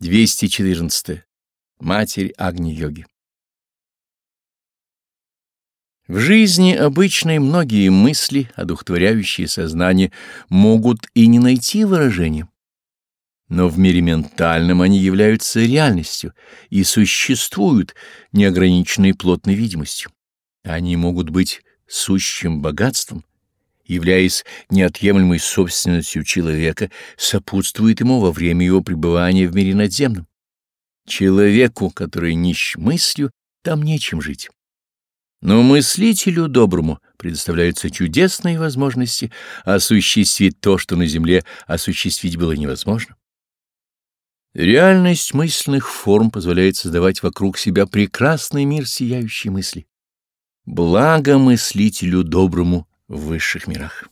214. Матерь Агни-йоги В жизни обычной многие мысли, одухотворяющие сознание, могут и не найти выражения. Но в мире ментальном они являются реальностью и существуют неограниченной плотной видимостью. Они могут быть сущим богатством, являясь неотъемлемой собственностью человека, сопутствует ему во время его пребывания в мире надземном. Человеку, который нищ мыслью, там нечем жить. Но мыслителю доброму предоставляются чудесные возможности осуществить то, что на земле осуществить было невозможно. Реальность мысленных форм позволяет создавать вокруг себя прекрасный мир сияющей мысли. Благо мыслителю доброму в высших мирах.